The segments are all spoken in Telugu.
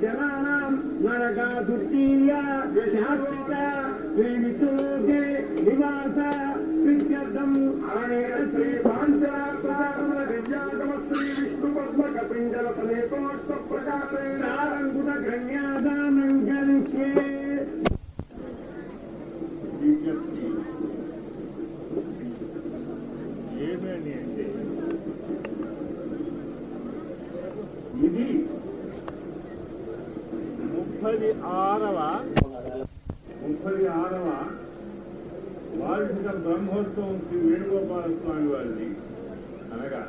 జనానాం నరకాదుర్తీయ శాశ్వత శ్రీ నివాస ప్రీత్యర్థం అనేక శ్రీ పాంచరాత్మక దివ్యాగమ శ్రీ విష్ణు పద్మ కపింజల సమేతోష్ట ప్రకాశంకుట ఏమని అంటే ఇది ముప్పై ఆరవ ముప్పై ఆరవ వార్షిక బ్రహ్మోత్సవం శ్రీ వేణుగోపాల స్వామి వారిది. అనగా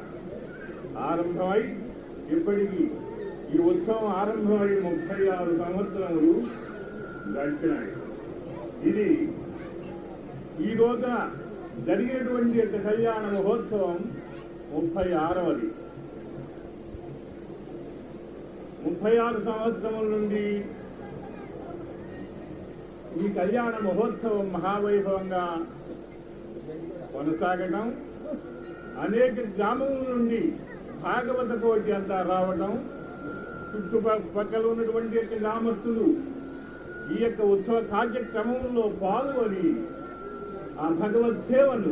ఆరంభమై ఇప్పటికీ ఈ ఉత్సవం ఆరంభమై ముప్పై ఆరు సంవత్సరములు గడిచినాయి. ఇది ఈ రోజున జరిగినటువంటి యొక్క కళ్యాణ మహోత్సవం ముప్పై ఆరవది. ముప్పై ఆరు సంవత్సరముల నుండి ఈ కళ్యాణ మహోత్సవం మహావైభవంగా కొనసాగటం అనేక గ్రామముల నుండి భాగవత కోటి అంతా రావటం చుట్టుపక్కల ఉన్నటువంటి యొక్క గ్రామస్తులు ఈ యొక్క ఉత్సవ కార్యక్రమంలో పాల్గొని ఆ భగవత్ సేవను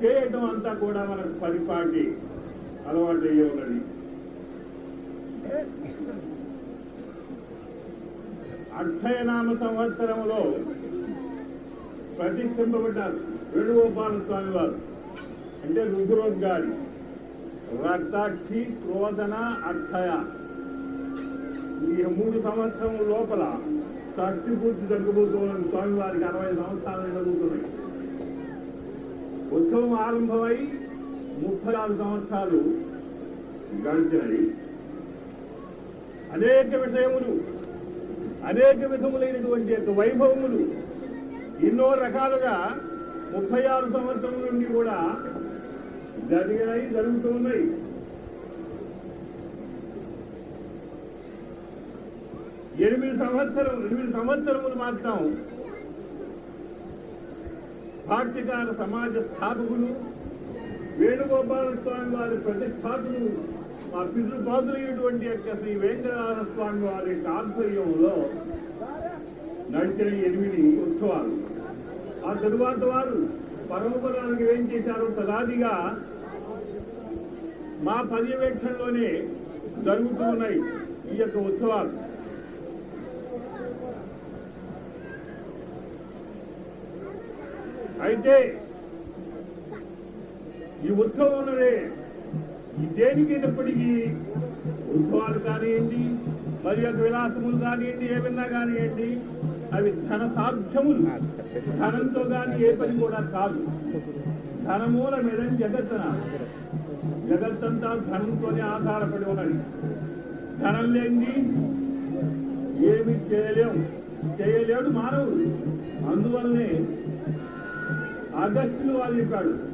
చేయటం అంతా కూడా మనకు పరిపాటి అలవాటు అయ్యే ఉన్నది. అక్షయనామ సంవత్సరంలో ప్రతిష్ఠింపబడ్డారు. వేణుగోపాల స్వామి వారు. అంటే రుద్రోద్గారి రక్తాక్షి క్రోధన అక్షయ. ఈ మూడు సంవత్సరం లోపల శక్తి పూర్తి స్వామి స్వామివారికి అరవై సంవత్సరాలు జరుగుతున్నాయి. ఉత్సవం ఆరంభమై ముప్పై ఆరు సంవత్సరాలు గడిచినాయి అనేక విషయములు అనేక విధములైనటువంటి యొక్క వైభవములు ఎన్నో రకాలుగా ముప్పై ఆరు సంవత్సరం నుండి కూడా జరిగాయి జరుగుతూ ఉన్నాయి. ఎనిమిది సంవత్సరం ఎనిమిది సంవత్సరములు మాత్రం భాష్యకార సమాజ స్థాపకులు వేణుగోపాల స్వామి వారి ప్రతిష్టాతులు పితృపాదులైనటువంటి యొక్క శ్రీ వేంకటనాథ స్వామి వారి యొక్క ఆధ్వర్యంలో నడిచిన ఎనిమిది ఉత్సవాలు. ఆ తరువాత వారు పరమపదానికి ఏం చేశారు తదాదిగా మా పర్యవేక్షణలోనే జరుగుతూ ఉన్నాయి ఈ యొక్క ఉత్సవాలు. అయితే ఈ ఉత్సవం ఉన్నదే దేనికైనప్పటికీ ఉద్భవాలు కానివ్వండి మరి యొక్క విలాసములు కానివ్వండి ఏమన్నా కానివ్వండి అవి ధన సాధ్యములు. ధనంతో కానీ ఏ పని కూడా కాదు. ధనమూల మీద జగత్తన. జగత్తంతా ధనంతోనే ఆధారపడి ఉన్నది. ధనం లేని ఏమి చేయలేం. చేయలేడు మానవుడు. అందువల్లనే అగస్టులు వాళ్ళు చెప్పాడు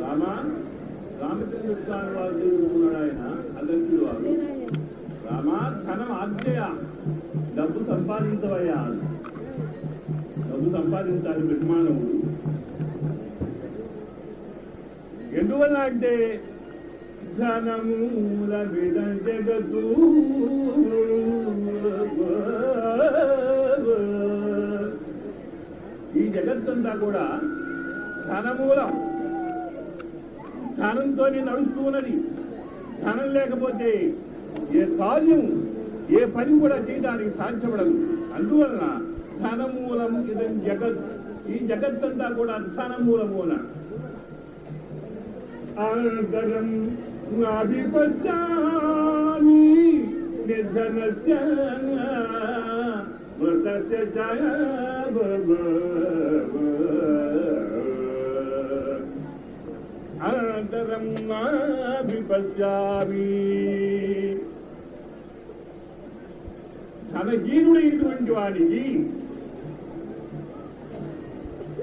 రామ రామచంద్ర స్వామి వారు చదువుకున్నాడు ఆయన అగస్త్యుడు వారు రామ ధనం ఆజ్ఞయ డబ్బు సంపాదించవయ్యా డబ్బు సంపాదించాలి బ్రహ్మాండముడు ఎందువల్ల అంటే ధనమూల విధ జగతూ జగత్తంతా కూడా ధనమూలం. ధనంతోనే నడుస్తూ ఉన్నది. ధనం లేకపోతే ఏ కార్యం ఏ పని కూడా చేయడానికి సాధ్యపడదు. అందువలన ధనమూలం ఇదం జగత్. ఈ జగత్తంతా కూడా ధనమూలము అన్నాడు అనంతరం నాభిపశ్యామి నిర్ధనస్య మృతస్య జయ అనంతరం నాభిపశ్యామి ధనహీనుడైనటువంటి వాడికి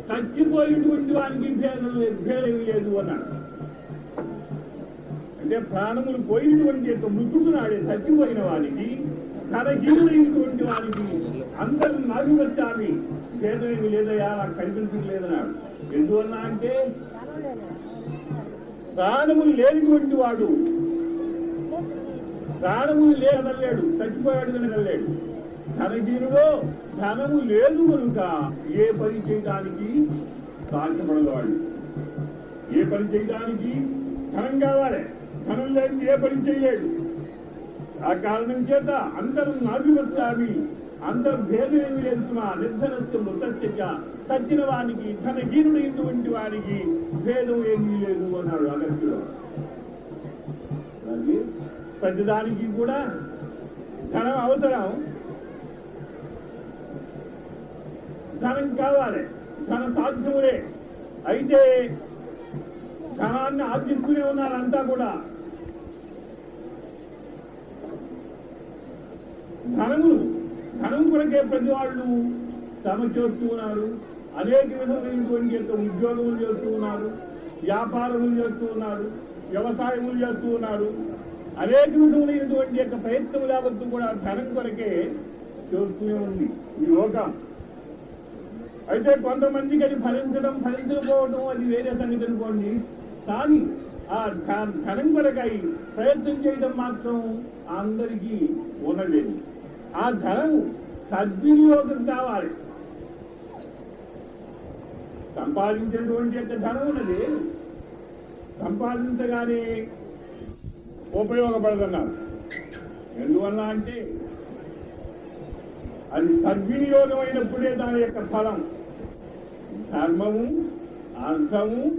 చచ్చిపోయినటువంటి వానికి భేదం లేదు భేదం లేదు అన్నాడు అంటే ప్రాణములు పోయినటువంటి యొక్క మృతుడునాడే చచ్చిపోయిన వానికి ధనహీనుడైనటువంటి వారికి అందరు నాకు వచ్చామి భేదమేమి లేదయా నాకు కనిపించట్లేదన్నాడు. ఎందువల్ల అంటే ప్రాణములు లేనిటువంటి వాడు ప్రాణములు లేదనలేడు చచ్చిపోయాడు కనగలేడు ధనహీనుడో ధనము లేదు కనుక ఏ పని చేయడానికి సాధ్యపడవాడు ఏ పని చేయడానికి ధనం కావాలి. ధనం లేని ఏ పని చేయలేడు. ఆ కారణం చేత అందరూ నాభివస్తామి అందరు భేదం లేదు సుమా నిర్ధనస్య మృతస్య చచ్చిన వానికి ధనహీనుడైనటువంటి వారికి భేదం ఏమీ లేదు అన్నాడు అగస్త్యుడు. అలాగే ప్రతిదానికి కూడా ధనం అవసరం. ధనం కావాలి. ధన సాధ్యములే. అయితే ధనాన్ని ఆర్జిస్తూనే ఉన్నారు అంతా కూడా. ధనములు ధనువు కొరకే ప్రతి వాళ్ళు శ్రమ చేస్తూ ఉన్నారు. అనేక విధమైనటువంటి యొక్క ఉద్యోగములు చేస్తూ ఉన్నారు. వ్యాపారములు చేస్తూ ఉన్నారు. వ్యవసాయములు చేస్తూ ఉన్నారు. అనేక విధములైనటువంటి యొక్క ప్రయత్నం లేవద్దు కూడా ధనం కొరకే చేస్తూనే ఉంది ఈ లోకం. అయితే కొంతమందికి అది ఫలించడం ఫలించకపోవడం అది వేరే సంగతి అనుకోండి. కానీ ఆ ధనం కొరకై ప్రయత్నం చేయడం మాత్రం అందరికీ ఉన్నలేదు ఆ ధనం సద్వినియోగం కావాలి. సంపాదించినటువంటి యొక్క ధనం ఉన్నది. సంపాదించగానే ఉపయోగపడదన్నారు. ఎందువల్ల అంటే అది సద్వినియోగమైనప్పుడే దాని యొక్క ఫలం. ధర్మము అర్థము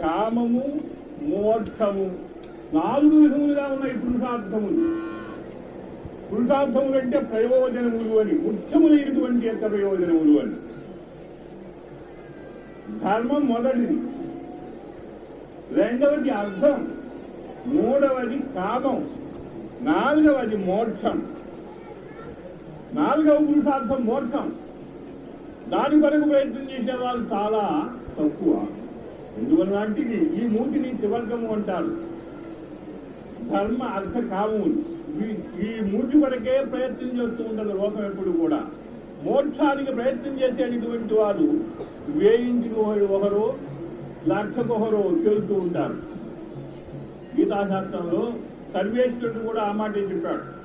కామము మోక్షము. నాలుగు విధములుగా ఉన్నాయి పురుషార్థములు. పురుషార్థములు అంటే ప్రయోజనములు అని ముఖ్యములైనటువంటి యొక్క ప్రయోజనములు అని. ధర్మం మొదటిది. రెండవది అర్థం. మూడవది కామం. నాలుగవది మోక్షం. నాలుగవ పురుషార్థం మోక్షం. దాని కొరకు ప్రయత్నం చేసే వాళ్ళు చాలా తక్కువ. ఎందువల్ల అంటే ఈ మూటిని శివర్గము అంటారు. ధర్మ అర్థ కామములు. ఈ- మూటి వరకే ప్రయత్నం చేస్తూ ఉంటారు లోకం ఎప్పుడు కూడా. మోక్షానికి ప్రయత్నం చేసేటటువంటి వారు వేయింటికి ఒకరు లక్షకొకరు చెబుతూ ఉంటారు. గీతాశాస్త్రంలో సర్వేశ్వరుడు కూడా ఆ మాటే చెప్పాడు.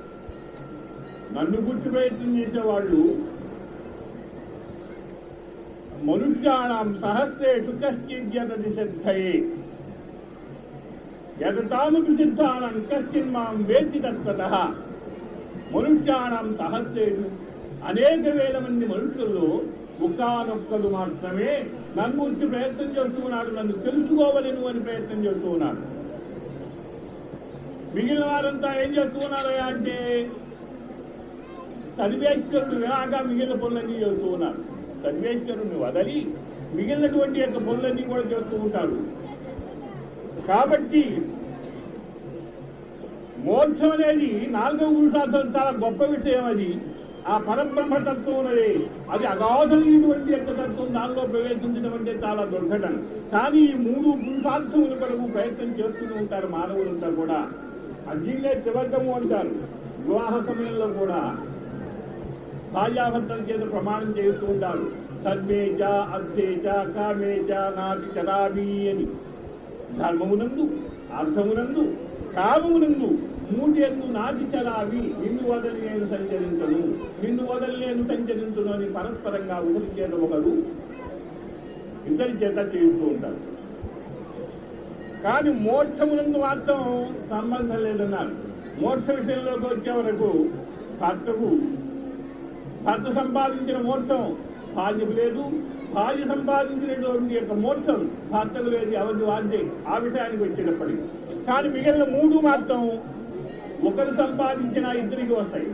నన్ను గుర్తు ప్రయత్నం చేసేవాళ్ళు మనుష్యాణం సహస్రేషు కశ్చిద్యతది సిద్ధయే యదతామపి సిద్ధానం కశ్చిన్ మాం వేసి తత్వత మనుష్యాణం సహస్రేషు అనేక వేల మంది మనుషుల్లో ఒక్కనొక్కలు మాత్రమే నన్ను వచ్చి ప్రయత్నం చేస్తూ ఉన్నాడు నన్ను తెలుసుకోవలేను అని ప్రయత్నం చేస్తూ ఉన్నాడు. మిగిలిన వారంతా ఏం చేస్తూ ఉన్నారయ్యా అంటే సర్వేశ్వరుడు విలాగా మిగిలిన పనులన్నీ చేస్తూ ఉన్నారు. సర్వేశ్వరుని వదలి మిగిలినటువంటి యొక్క పనులన్నీ కూడా చేస్తూ ఉంటారు కాబట్టి మోక్షం అనేది నాలుగవ పురుషార్థం చాలా గొప్ప విషయం అది. ఆ పరబ్రహ్మ తత్వం ఉన్నది. అది అగాధమైనటువంటి యొక్క తత్వం దానిలో ప్రవేశించడం అంటే చాలా దుర్ఘటన. కానీ ఈ మూడు పురుషార్థముల కొరకు ప్రయత్నం చేస్తూనే ఉంటారు మానవులంతా కూడా. అజీలే శివర్గము అంటారు. వివాహ సమయంలో కూడా భార్యాభర్తల చేత ప్రమాణం చేస్తూ ఉంటారు. సర్వేచ అర్థేచ కామేచ నాటి చరామి అని. ధర్మమునందు అర్థమునందు కామమునందు మూటేందు నాది చలావి నిన్ను వదలి నేను సంచరించను. నిన్ను వదలి నేను సంచరించను అని పరస్పరంగా ఒకరి చేత ఒకరు ఇద్దరి చేత చేస్తూ ఉంటారు. కానీ మోక్షమునందు మాత్రం సంబంధం లేదన్నారు. మోక్ష విషయంలోకి వచ్చే వరకు భర్తకు భర్త సంపాదించిన మోక్షం భార్యకు లేదు. భార్య సంపాదించినటువంటి యొక్క మోక్షం భర్తకు లేదు ఎవరి వాద్యం ఆ విషయానికి వచ్చేటప్పటికి. కానీ మిగిలిన మూడు మాత్రం ఒకరు సంపాదించిన ఇద్దరికి వస్తాయి.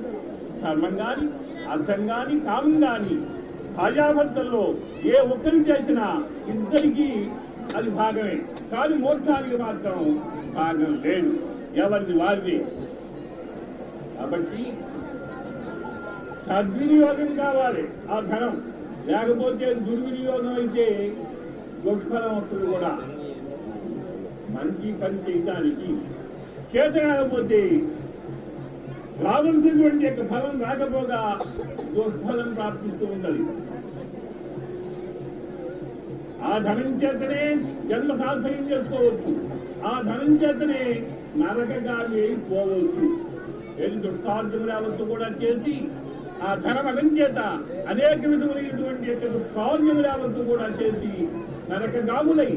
ధర్మం కానీ అర్థం కానీ కామం కానీ భార్యాభర్తల్లో ఏ ఒక్కరు చేసినా ఇద్దరికి అది భాగమే. కానీ మోక్షానికి మాత్రం భాగం లేదు ఎవరిది వారిది. కాబట్టి సద్వినియోగం కావాలి ఆ ధనం. లేకపోతే దుర్వినియోగం అయితే దుష్ఫలం వస్తుంది కూడా. మంచి పని చేయటానికి చేత కాకపోతే రావాల్సినటువంటి యొక్క ఫలం రాకపోగా దుష్ఫలం ప్రాప్తిస్తూ ఉండాలి ఆ ధనం చేతనే జన్మ సాధనం చేసుకోవచ్చు. ఆ ధనం చేతనే నరకగామి అయిపోవచ్చు. ఏది రావచ్చు కూడా చేసి ఆ ధనమగం చేత అనేక విధములైనటువంటి యొక్క కూడా చేసి నరకగాములై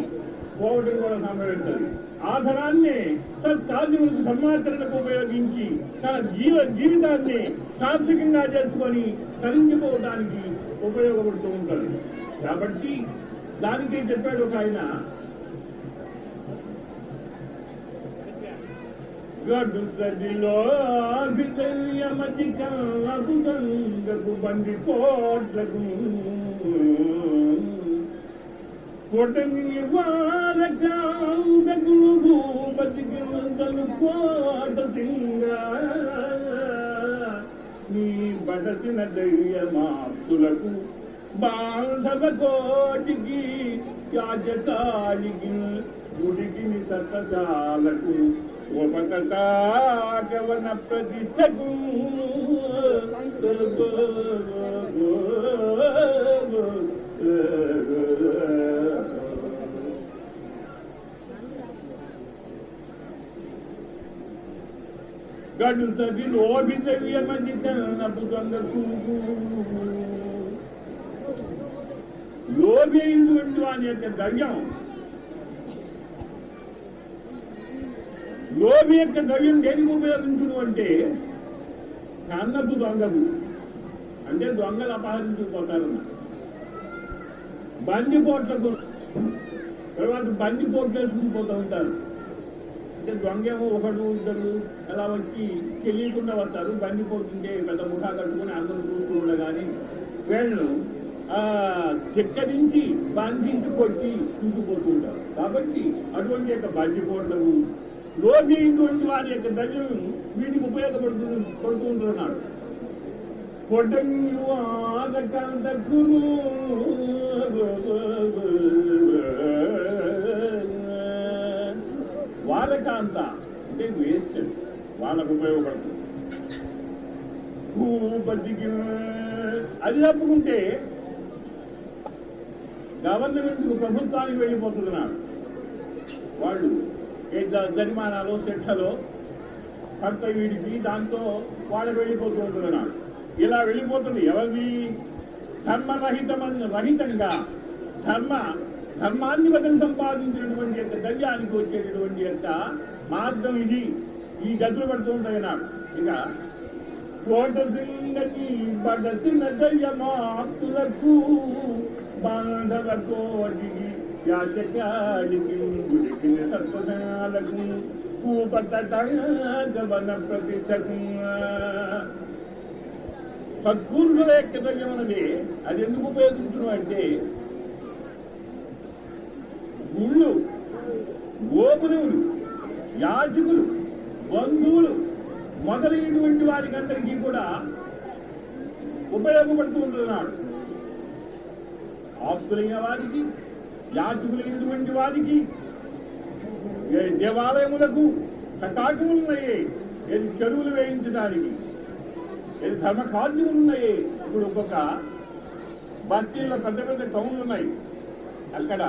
పోవడం కూడా సంభవించాలి ఆ ధనాన్ని సత్కార్యములకు సమాచరణకు ఉపయోగించి తన జీవ జీవితాన్ని సార్థకంగా చేసుకొని తరించిపోవడానికి ఉపయోగపడుతూ ఉంటాడు. కాబట్టి దానికి చెప్పాడు ఒక ఆయన గడు సదిలో విజయమతి కల్లకు బంది కోట్లకు కొట్టని వారకాంతకులు భూపతికి మందలు కోట సింగ నీ బడసిన దయ్యమాప్తులకు బాంధవ కోటికి యాజకాలికి గుడికి సతశాలకు ఉపకటాకవన ప్రతిష్టకు గడు సదిలో ఓభితవ్యమని కన్నపు దొంగకు లోభి వాని యొక్క ద్రవ్యం లోభి యొక్క ద్రవ్యం దేనికి ఉపయోగించును అంటే కన్నపు దొంగకు అంటే దొంగలు అపహరించుకుపోతారు. బందిపోట్లకు తర్వాత బందిపోట్లు వేసుకుని పోతూ ఉంటారు. అంటే దొంగేమో ఒకడు ఇద్దరు అలా వచ్చి తెలియకుండా వస్తారు. బందిపోతుంటే పెద్ద ముఠా కట్టుకుని అందరూ చూస్తూ ఉండగాని వీళ్ళు ఆ చెక్కరించి బంధించి కొట్టి చూసిపోతూ ఉంటారు. కాబట్టి అటువంటి యొక్క బందిపోట్లకు లోబిటువంటి వారి యొక్క దయ్యం వీటికి ఉపయోగపడుతుంది పడుతూ ఉంటున్నాడు కొట్టంగు వాళ్ళకాంత అంటే వేస్ట్. వాళ్ళకు ఉపయోగపడుతుంది. భూపతికి అది తప్పుకుంటే గవర్నమెంట్ ప్రభుత్వానికి వెళ్ళిపోతున్నాడు వాళ్ళు జరిమానాలు శిక్షలు కర్త వీడికి దాంతో వాళ్ళు వెళ్ళిపోతూ ఉంటున్నాడు ఇలా వెళ్ళిపోతుంది. ఎవరిది? ధర్మరహితమైన రహితంగా ధర్మ ధర్మాన్ని బదులు సంపాదించినటువంటి యొక్క దర్యానికి వచ్చేటటువంటి యొక్క మార్గం ఇది. ఈ గదులు పడుతూ ఉంటాయి నాకు. ఇక కోట సింగకి బడసిన దయ్యమాప్తులకు బాంధవ కోటికి యాచకాడికి గుడికి సర్పదాలకు కూపతటవన ప్రతిష్టకు సద్గురుల యొక్క అనేది అది ఎందుకు ఉపయోగించడం అంటే గుళ్ళు గోపురములు యాజకులు బంధువులు మొదలైనటువంటి వారికందరికీ కూడా ఉపయోగపడుతూ ఉంటున్నాడు. ఆస్తులైన వారికి యాచకులైనటువంటి వారికి దేవాలయములకు కటాకములున్నాయి ఏది చెరువులు వేయించడానికి ఏది ధర్మకార్యములున్నాయి. ఇప్పుడు ఒక్కొక్క బస్తీల్లో పెద్ద పెద్ద టౌన్లు ఉన్నాయి అక్కడ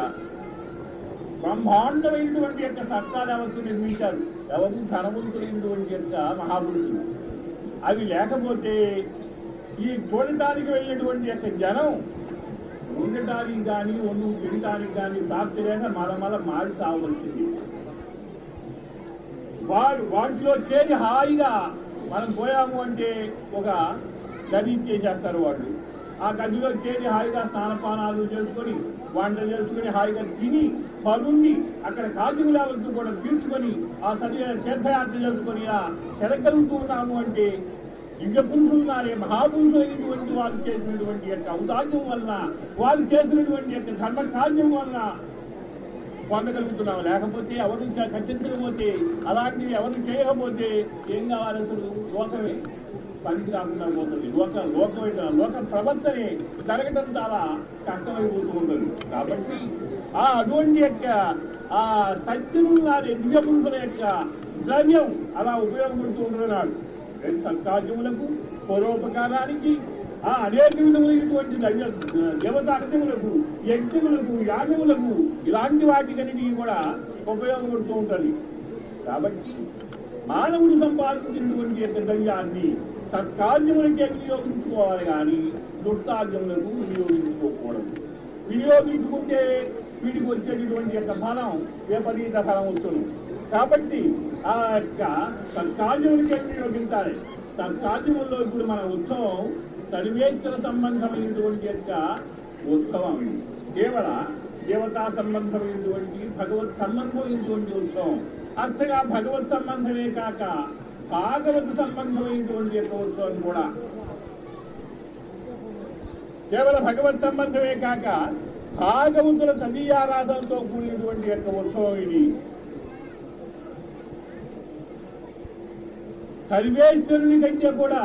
బ్రహ్మాండమైనటువంటి యొక్క సర్కార వ్యవస్థ నిర్మించారు. ఎవరు ధనవంతులైనటువంటి యొక్క మహాపురుషులు. అవి లేకపోతే ఈ చూడటానికి వెళ్ళినటువంటి యొక్క జనం ఉండటానికి కానీ ఒళ్ళు తినటానికి కానీ ప్రాప్తి లేక మల మల మారి సావలసింది వాడు వాటిలో చేరి హాయిగా మనం పోయాము అంటే ఒక గది చేసేస్తారు వాళ్ళు. ఆ గదిలో చేరి హాయిగా స్నానపానాలు చేసుకొని వంట చేసుకుని హాయిగా తిని పనుండి అక్కడ కాజులు లేవలసి కూడా తీర్చుకొని ఆ సరి తీర్థయాత్ర చేసుకొని ఆ తిరగలుగుతూ ఉన్నాము అంటే దివ్య మహాపురుషులైనటువంటి వాళ్ళు చేసినటువంటి యొక్క ఔదార్యం వలన వాళ్ళు చేసినటువంటి యొక్క ధర్మకార్యం వలన పొందగలుగుతున్నాం లేకపోతే ఎవరు ఖచ్చితంచకపోతే అలాంటివి ఎవరు చేయకపోతే ఏం కావాలి అసలు? లోకమే పనికి రాకుండా పోతుంది. లోక లోకమైన లోక ప్రవర్తనే జరగడం చాలా కష్టమైపోతూ ఉంటుంది. కాబట్టి ఆ అటువంటి యొక్క ఆ సత్యం వారి యొక్క ద్రవ్యం అలా ఉపయోగపడుతూ ఉంటున్నాడు. సత్కార్యములకు పరోపకారానికి ఆ అనేక విధములైనటువంటి దైవ దేవతార్థములకు యజ్ఞములకు యాగములకు ఇలాంటి వాటికన్నిటికీ కూడా ఉపయోగపడుతూ ఉంటుంది. కాబట్టి మానవుడు సంపాదించినటువంటి యొక్క దయ్యాన్ని సత్కార్యములకే వినియోగించుకోవాలి కానీ దుష్టార్యములకు వినియోగించుకోకూడదు. వినియోగించుకుంటే వీడికి వచ్చేటటువంటి యొక్క ఫలం విపరీత ఫలం వస్తుంది. కాబట్టి ఆ యొక్క సత్కార్యములకి వినియోగించాలి సత్కార్యముల్లో ఇప్పుడు మన ఉత్సవం సర్వేశ్వర సంబంధమైనటువంటి యొక్క ఉత్సవం కేవల దేవతా సంబంధమైనటువంటి భగవత్ సంబంధమైనటువంటి ఉత్సవం. అచ్చగా భగవత్ సంబంధమే కాక భాగవత సంబంధమైనటువంటి యొక్క ఉత్సవం కూడా. కేవలం భగవత్ సంబంధమే కాక భాగవతుల తదీయారాధనతో కూడినటువంటి యొక్క ఉత్సవం ఇది. సర్వేశ్వరుని కంటే కూడా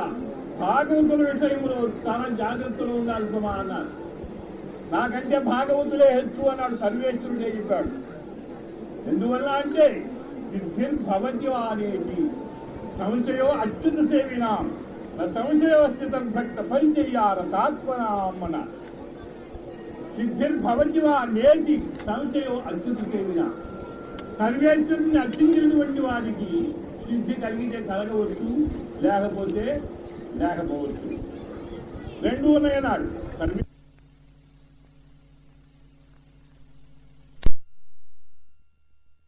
భాగవతుల విషయంలో చాలా జాగ్రత్తలు ఉండాలి సుమా అన్నారు. నాకంటే భాగవతులే హెచ్చు అన్నాడు సర్వేశ్వరుడే చెప్పాడు? ఎందువల్ల అంటే సిద్ధిర్ భవతి సంశయో అత్యుత సేవినాం. నా సంశయవస్థితం భక్త పరిచర్యార తాత్మనామన సిద్ధిర్ భవతి వా నేటి సంశయో అత్యుత సేవినా. సర్వేశ్వరుని అర్చించినటువంటి వారికి సిద్ధి కలిగితే కలగవచ్చు లేకపోతే లేకపోవచ్చు. రెండు ఉన్నాయన్నాడు కనిపి